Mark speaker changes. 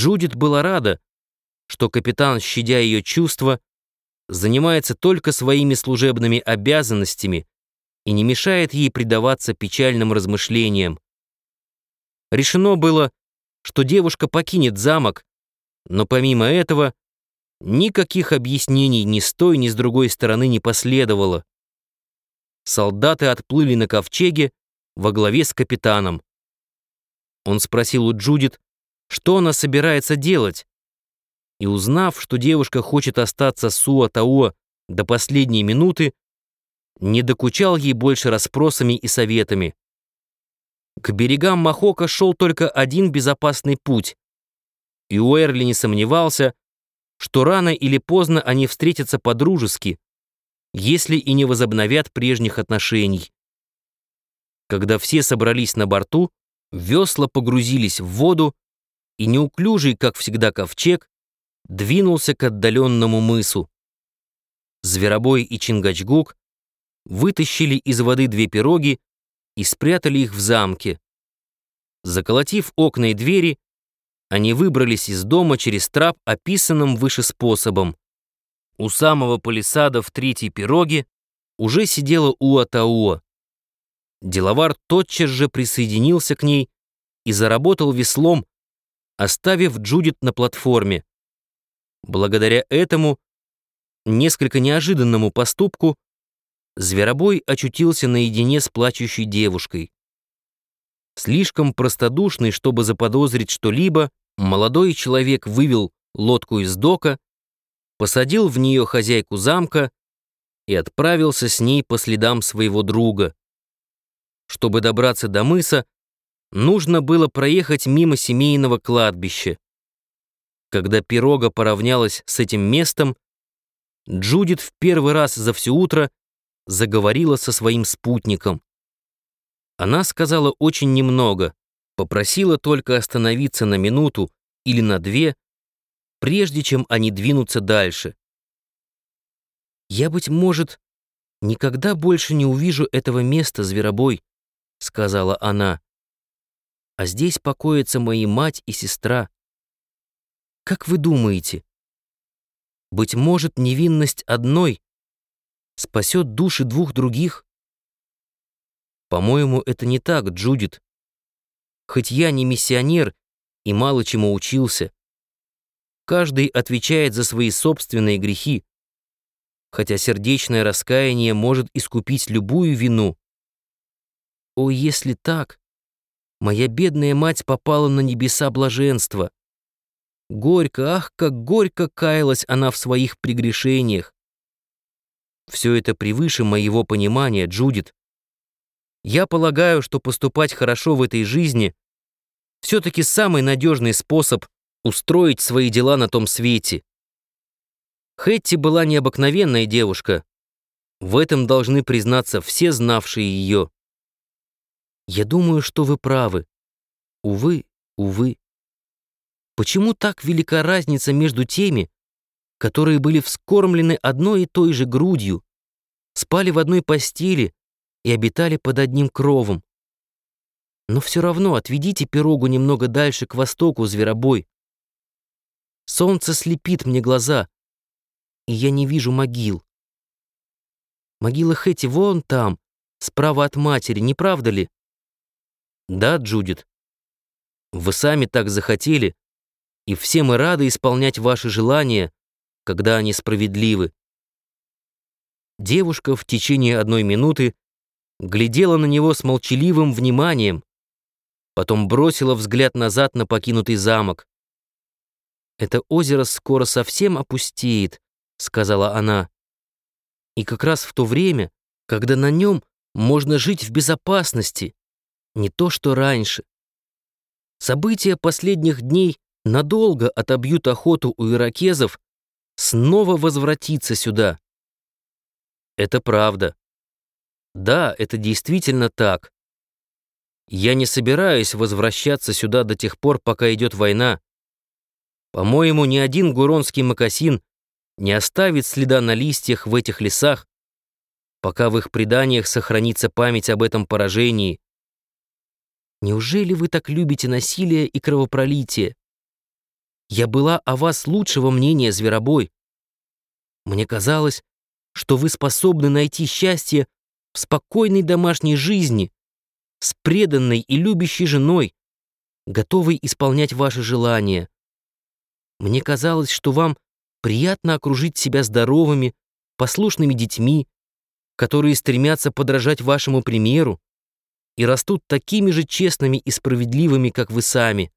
Speaker 1: Джудит была рада, что капитан, щадя ее чувства, занимается только своими служебными обязанностями и не мешает ей предаваться печальным размышлениям. Решено было, что девушка покинет замок, но помимо этого никаких объяснений ни с той, ни с другой стороны не последовало. Солдаты отплыли на ковчеге во главе с капитаном. Он спросил у Джудит, что она собирается делать, и узнав, что девушка хочет остаться с Уа-Тауа до последней минуты, не докучал ей больше расспросами и советами. К берегам Махока шел только один безопасный путь, и Уэрли не сомневался, что рано или поздно они встретятся по-дружески, если и не возобновят прежних отношений. Когда все собрались на борту, весла погрузились в воду, и неуклюжий, как всегда, ковчег двинулся к отдаленному мысу. Зверобой и Чингачгук вытащили из воды две пироги и спрятали их в замке. Заколотив окна и двери, они выбрались из дома через трап, описанным выше способом. У самого палисада в третьей пироге уже сидела Уатауа. Деловар тотчас же присоединился к ней и заработал веслом, оставив Джудит на платформе. Благодаря этому, несколько неожиданному поступку, Зверобой очутился наедине с плачущей девушкой. Слишком простодушный, чтобы заподозрить что-либо, молодой человек вывел лодку из дока, посадил в нее хозяйку замка и отправился с ней по следам своего друга. Чтобы добраться до мыса, нужно было проехать мимо семейного кладбища. Когда пирога поравнялась с этим местом, Джудит в первый раз за все утро заговорила со своим спутником. Она сказала очень немного, попросила только остановиться на минуту или на две, прежде чем они двинутся дальше. «Я, быть может, никогда больше не увижу этого места, зверобой», — сказала она а здесь покоятся мои мать и сестра. Как вы думаете, быть может, невинность одной спасет души двух других? По-моему, это не так, Джудит. Хоть я не миссионер и мало чему учился, каждый отвечает за свои собственные грехи, хотя сердечное раскаяние может искупить любую вину. О, если так, Моя бедная мать попала на небеса блаженства. Горько, ах, как горько каялась она в своих прегрешениях. Все это превыше моего понимания, Джудит. Я полагаю, что поступать хорошо в этой жизни все-таки самый надежный способ устроить свои дела на том свете. Хэтти была необыкновенная девушка. В этом должны признаться все знавшие ее. Я думаю, что вы правы. Увы, увы. Почему так велика разница между теми, которые были вскормлены одной и той же грудью, спали в одной постели и обитали под одним кровом? Но все равно отведите пирогу немного дальше к востоку, зверобой. Солнце слепит мне глаза, и я не вижу могил. Могила Хэти вон там, справа от матери, не правда ли? Да, Джудит. Вы сами так захотели, и все мы рады исполнять ваши желания, когда они справедливы. Девушка в течение одной минуты глядела на него с молчаливым вниманием, потом бросила взгляд назад на покинутый замок. «Это озеро скоро совсем опустеет», — сказала она. «И как раз в то время, когда на нем можно жить в безопасности, не то что раньше. События последних дней надолго отобьют охоту у иракезов снова возвратиться сюда. Это правда. Да, это действительно так. Я не собираюсь возвращаться сюда до тех пор, пока идет война. По-моему, ни один гуронский мокасин не оставит следа на листьях в этих лесах, пока в их преданиях сохранится память об этом поражении. Неужели вы так любите насилие и кровопролитие? я была о вас лучшего мнения, Зверобой. Мне казалось, что вы способны найти счастье в спокойной домашней жизни, с преданной и любящей женой, готовой исполнять ваши желания. Мне казалось, что вам приятно окружить себя здоровыми, послушными детьми, которые стремятся подражать вашему примеру и растут такими же честными и справедливыми, как вы сами.